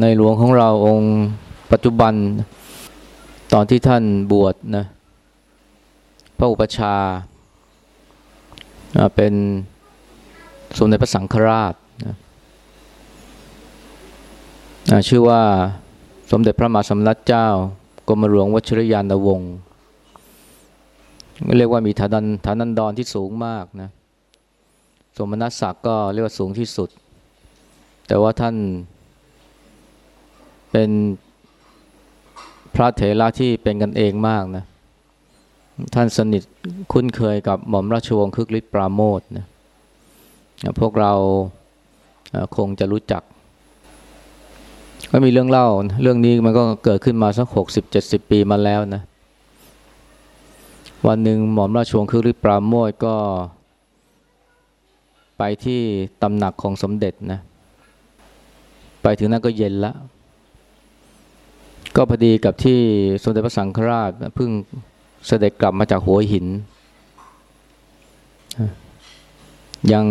ในหลวงของเราองค์ปัจจุบัน ตอนที่ท่านบวชนะพระอุปชาเป็นสมเด็จพระสังฆราชนะชื่อว่าสมเด็จพระมหาสมณเจ้ากรมหลวงวชิรยานวงศ์เรียกว่ามีฐานันฐานันดรที่สูงมากนะสมณศักดิ์ก็เรียกว่าสูงที่สุด แต่ว่าท่าน เป็นพระเถระที่เป็นกันเองมากนะ ท่านสนิทคุ้นเคยกับหม่อมราชวงศ์คึกฤทธิ์ปราโมทนะพวกเราคงจะรู้จัก ก็มีเรื่องเล่า เรื่องนี้มันก็เกิดขึ้นมาสักหกสิบเจ็ดสิบปีมาแล้วนะ วันหนึ่งหม่อมราชวงศ์คึกฤทธิ์ปราโมทก็ ไปที่ตำหนักของสมเด็จนะ ไปถึงนั้นก็เย็นละ ก็พอดีกับที่สมเด็จพระสังฆราชเพิ่งเสด็จกลับมาจากหัวหิน ยัง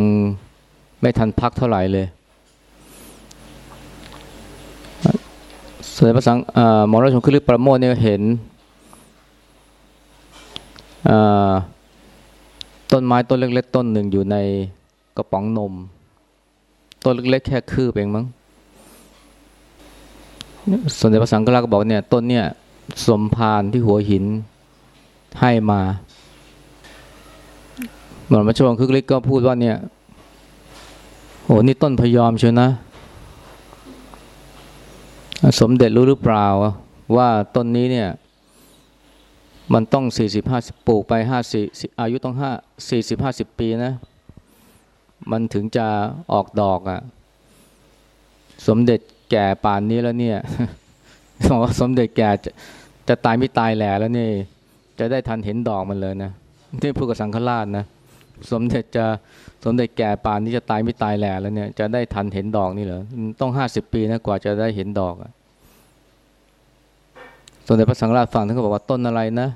ไม่ทันพักเท่าไหร่เลยสมเด็จพระสังหมอราชวงศ์คึกประโมทเนี่ยเห็นต้นไม้ต้นเล็กๆต้นหนึ่งอยู่ในกระป๋องนม ต้นเล็กๆแค่คืบเองมั้ง สมเด็จพระสังฆราชก็บอกเนี่ยต้นเนี่ยสมพานที่หัวหินให้มาหมอมาชวงคึกฤทธิ์ก็พูดว่าเนี่ยโหนี่ต้นพยอมเชียวนะ สมเด็จรู้หรือเปล่า ว่าต้นนี้เนี่ย มันต้องสี่สิบห้าสิบปลูกไปห้าสี่อายุต้องห้าสี่สิบห้าสิบปีนะ มันถึงจะออกดอกอะ่ะ สมเด็จ แก่ป่านนี้แล้วเนี่ยบอกว่าสมเด็จแก่จะจะตายไม่ตายแหล่แล้วนี่ จะได้ทันเห็นดอกมันเลยนะที่พูดกับสังฆราชนะสมเด็จจะสมเด็จแก่ป่านนี้จะตายไม่ตายแหล่แล้วเนี่ย จะได้ทันเห็นดอกนี่เหรอต้องห้าสิบปีนะกว่าจะได้เห็นดอกอะสมเด็จพระสังฆราชฟังท่านก็บอกว่าต้นอะไรนะ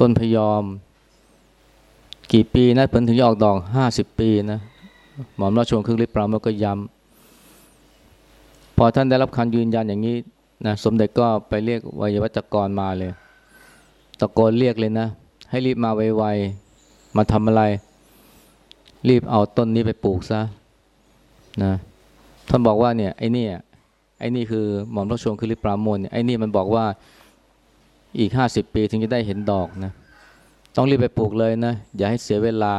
ต้นพยอม กี่ปีนะเพิ่นถึงจะออกดอกห้าสิบปีนะหมอมราชวงศ์คึกฤทธิ์ปราโมทก็ย้ำ พอท่านได้รับคำยืนยันอย่างนี้นะสมเด็จก็ไปเรียกวัยวัจกรมาเลย ตะโกนเรียกเลยนะ ให้รีบมาไวๆมาทำอะไร รีบเอาต้นนี้ไปปลูกซะนะท่านบอกว่าเนี่ยไอ้นี่ไอ้นี่คือหม่อมราชวงศ์คือริปรามนเนี่ยไอ้นี่มันบอกว่าอีกห้าสิบปีถึงจะได้เห็นดอกนะต้องรีบไปปลูกเลยนะ อย่าให้เสียเวลา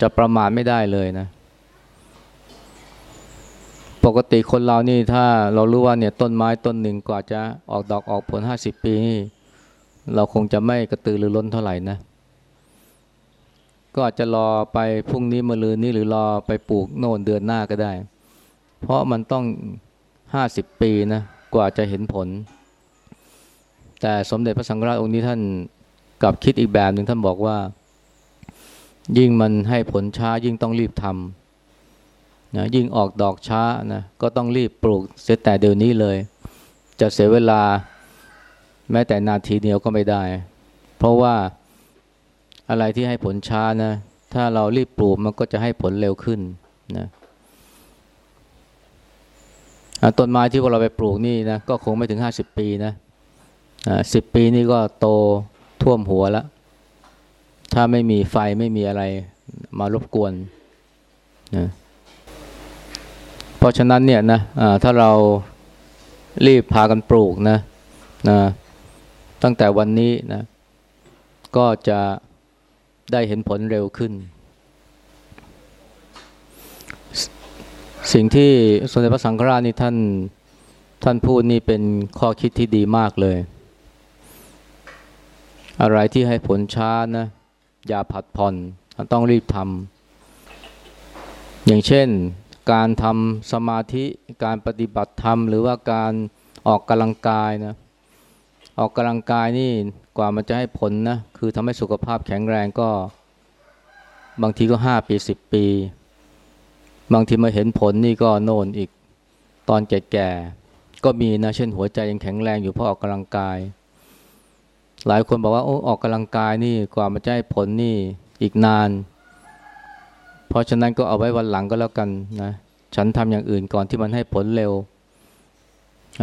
จะประมาทไม่ได้เลยนะ ปกติคนเรานี่ถ้าเรารู้ว่าเนี่ยต้นไม้ต้นหนึ่งกว่าจะออกดอกออกผลห้าสิบปีนี่เราคงจะไม่กระตือรือร้นเท่าไหร่นะ ก็อาจจะรอไปพรุ่งนี้มะรืนนี้หรือรอไปปลูกโน่นเดือนหน้าก็ได้ เพราะมันต้องห้าสิบปีนะกว่าจะเห็นผล แต่สมเด็จพระสังฆราชองค์นี้ท่านกลับคิดอีกแบบหนึ่งท่านบอกว่า ยิ่งมันให้ผลช้ายิ่งต้องรีบทำ นะยิ่งออกดอกช้านะก็ต้องรีบปลูกเสียแต่เดี๋ยวนี้เลย จะเสียเวลาแม้แต่นาทีเดียวก็ไม่ได้ เพราะว่าอะไรที่ให้ผลช้านะ ถ้าเรารีบปลูกมันก็จะให้ผลเร็วขึ้นนะต้นไม้ที่พวกเราไปปลูกนี่นะก็คงไม่ถึงห้าสิบปีนะสิบปีนี่ก็โตท่วมหัวแล้ว ถ้าไม่มีไฟไม่มีอะไรมารบกวนนะ ราะฉะนั้นเนี่ยนะถ้าเรารีบพากันปลูกนะนะตั้งแต่วันนี้นะก็จะได้เห็นผลเร็วขึ้น สิ่งที่สมเด็จพระสังฆราชนี่ท่านท่านพูดนี่เป็นข้อคิดที่ดีมากเลย อะไรที่ให้ผลช้านะอย่าผัดผ่อนต้องรีบทำอย่างเช่น การทำสมาธิการปฏิบัติธรรม หรือว่าการออกกำลังกายนะออกกำลังกายนี่กว่ามันจะให้ผลนะคือทำให้สุขภาพแข็งแรงก็ บางทีก็ห้าปีสิบปี บางทีมาเห็นผลนี่ก็โน่นอีกตอนแก่ๆก็มีนะเช่นหัวใจยังแข็งแรงอยู่เพราะออกกำลังกาย หลายคนบอกว่าโอ้ออกกำลังกายนี่กว่ามันจะให้ผลนี่อีกนาน ราะฉะนั้นก็เอาไว้วันหลังก็แล้วกันนะ ฉันทำอย่างอื่นก่อนที่มันให้ผลเร็ว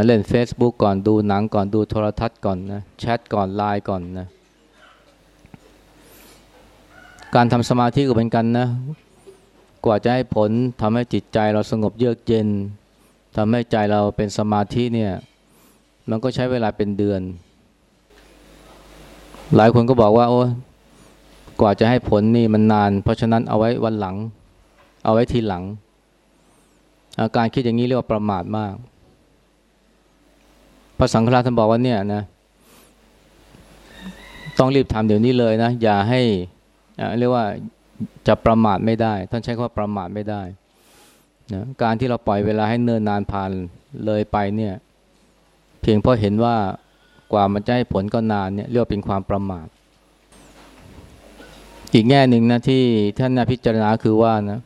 เล่น Facebook ก่อนดูหนังก่อนดูโทรทัศน์ก่อนนะแชทก่อนไลน์ก่อนนะ การทำสมาธิก็เป็นกันนะ กว่าจะให้ผลทำให้จิตใจเราสงบเยือกเย็นทำให้ใจเราเป็นสมาธิเนี่ย มันก็ใช้เวลาเป็นเดือน หลายคนก็บอกว่าโอ้ กว่าจะให้ผลนี่มันนาน เพราะฉะนั้นเอาไว้วันหลัง เอาไว้ทีหลัง อาการคิดอย่างนี้เรียกว่าประมาทมาก พระสังฆราชท่านบอกว่าเนี่ยนะ ต้องรีบทำเดี๋ยวนี้เลยนะ อย่าให้เรียกว่าจะประมาทไม่ได้ ท่านใช้คำว่าประมาทไม่ได้นะการที่เราปล่อยเวลาให้เนิ่นนานผ่านเลยไปเนี่ย เพียงเพราะเห็นว่ากว่ามันจะให้ผลก็นานเนี่ยเรียกว่าเป็นความประมาท อีกแง่หนึ่งนะที่ท่านนาพิจารณาคือว่านะ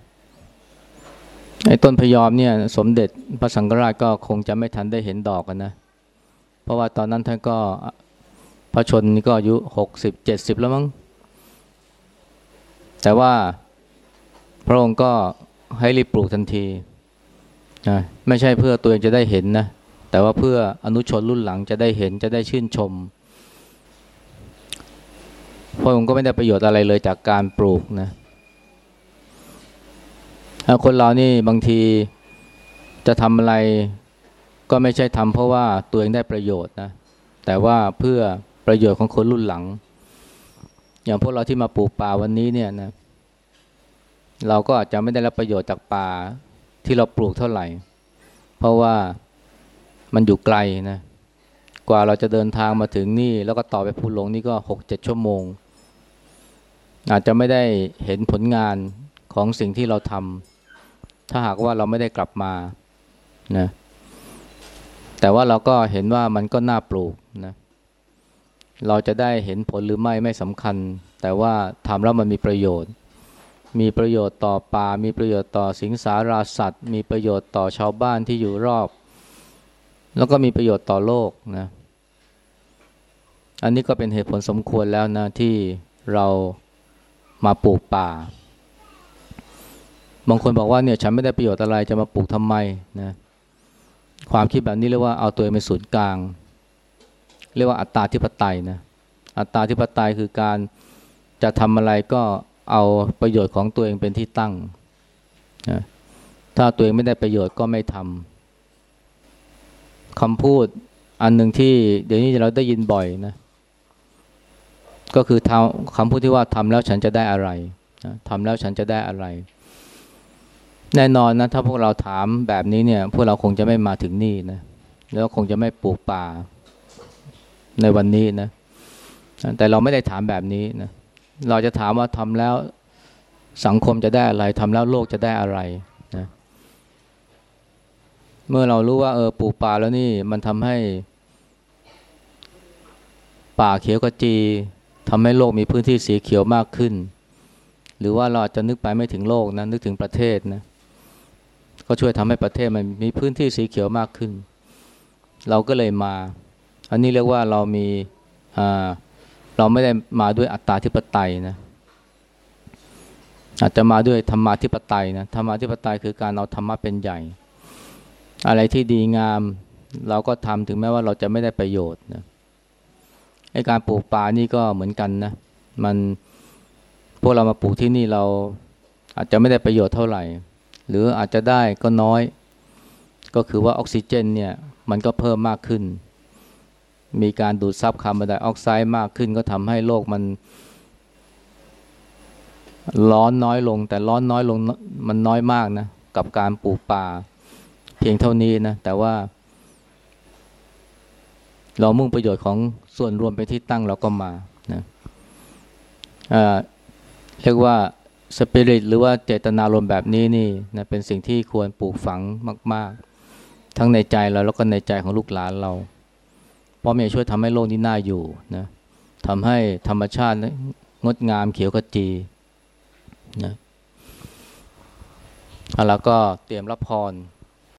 ไอ้ต้นพยอมเนี่ย สมเด็จพระสังฆราชก็คงจะไม่ทันได้เห็นดอกกันนะ เพราะว่าตอนนั้นท่านก็พระชนก็อายุหกสิบเจ็ดสิบแล้วมั้งแต่ว่าพระองค์ก็ให้รีบปลูกทันทีนะไม่ใช่เพื่อตัวเองจะได้เห็นนะ แต่ว่าเพื่ออนุชนรุ่นหลังจะได้เห็นจะได้ชื่นชม พระองค์ก็ไม่ได้ประโยชน์อะไรเลยจากการปลูกนะคนเรานี่บางทีจะทำอะไรก็ไม่ใช่ทำเพราะว่าตัวเองได้ประโยชน์นะแต่ว่าเพื่อประโยชน์ของคนรุ่นหลัง อย่างพวกเราที่มาปลูกป่าวันนี้เนี่ยนะเราก็อาจจะไม่ได้รับประโยชน์จากป่าที่เราปลูกเท่าไหร่ เพราะว่ามันอยู่ไกลนะกว่าเราจะเดินทางมาถึงนี่ แล้วก็ต่อไปภูหลงนี่ก็หกเจ็ดชั่วโมง อาจจะไม่ได้เห็นผลงานของสิ่งที่เราทำถ้าหากว่าเราไม่ได้กลับมานะแต่ว่าเราก็เห็นว่ามันก็น่าปลูกนะเราจะได้เห็นผลหรือไม่ไม่สำคัญ แต่ว่าทำแล้วมันมีประโยชน์ มีประโยชน์ต่อป่า มีประโยชน์ต่อสิงสาราสัตว์ มีประโยชน์ต่อชาวบ้านที่อยู่รอบ แล้วก็มีประโยชน์ต่อโลกนะอันนี้ก็เป็นเหตุผลสมควรแล้วนะที่เรา มาปลูกป่า บางคนบอกว่าเนี่ยฉันไม่ได้ประโยชน์อะไรจะมาปลูกทำไมนะความคิดแบบนี้เรียกว่าเอาตัวเองเป็นศูนย์กลาง เรียกว่าอัตตาธิปไตยนะอัตตาธิปไตยคือการจะทำอะไรก็เอาประโยชน์ของตัวเองเป็นที่ตั้งนะถ้าตัวเองไม่ได้ประโยชน์ก็ไม่ทำคำพูดอันหนึ่งที่เดี๋ยวนี้เราได้ยินบ่อยนะ ก็คือคำพูดที่ว่าทำแล้วฉันจะได้อะไรนะทำแล้วฉันจะได้อะไร แน่นอนนะถ้าพวกเราถามแบบนี้เนี่ย พวกเราคงจะไม่มาถึงนี่นะแล้วคงจะไม่ปลูกป่าในวันนี้นะ แต่เราไม่ได้ถามแบบนี้นะเราจะถามว่าทำแล้วสังคมจะได้อะไรทำแล้วโลกจะได้อะไรนะเมื่อเรารู้ว่าเออปลูกป่าแล้วนี่มันทำให้ ป่าเขียวกจี ทำให้โลกมีพื้นที่สีเขียวมากขึ้น หรือว่าเราอาจจะนึกไปไม่ถึงโลกนะนึกถึงประเทศนะก็ช่วยทำให้ประเทศมันมีพื้นที่สีเขียวมากขึ้น เราก็เลยมา อันนี้เรียกว่าเรามีอ่าเราไม่ได้มาด้วยอัตตาธิปไตยนะอาจจะมาด้วยธรรมาธิปไตยนะธรรมาธิปไตยคือการเอาธรรมะเป็นใหญ่ อะไรที่ดีงาม เราก็ทำถึงแม้ว่าเราจะไม่ได้ประโยชน์นะ ไอการปลูกป่านี่ก็เหมือนกันนะ มันพวกเรามาปลูกที่นี่เราอาจจะไม่ได้ประโยชน์เท่าไหร่ หรืออาจจะได้ก็น้อย ก็คือว่าออกซิเจนเนี่ยมันก็เพิ่มมากขึ้น มีการดูดซับคาร์บอนไดออกไซด์มากขึ้น ก็ทำให้โลกมัน ร้อนน้อยลง แต่ร้อนน้อยลงมันน้อยมากนะ กับการปลูกป่า เพียงเท่านี้นะ แต่ว่า เรามุ่งประโยชน์ของส่วนรวมไปที่ตั้งเราก็มานะเรียกว่าสปิริตหรือว่าเจตนารมแบบนี้นี่นะเป็นสิ่งที่ควรปลูกฝังมาก ๆ ทั้งในใจเราแล้วก็ในใจของลูกหลานเรา เพราะมันช่วยทำให้โลกนี้น่าอยู่นะทำให้ธรรมชาติงดงามเขียวขจีนะแล้วก็เตรียมรับพร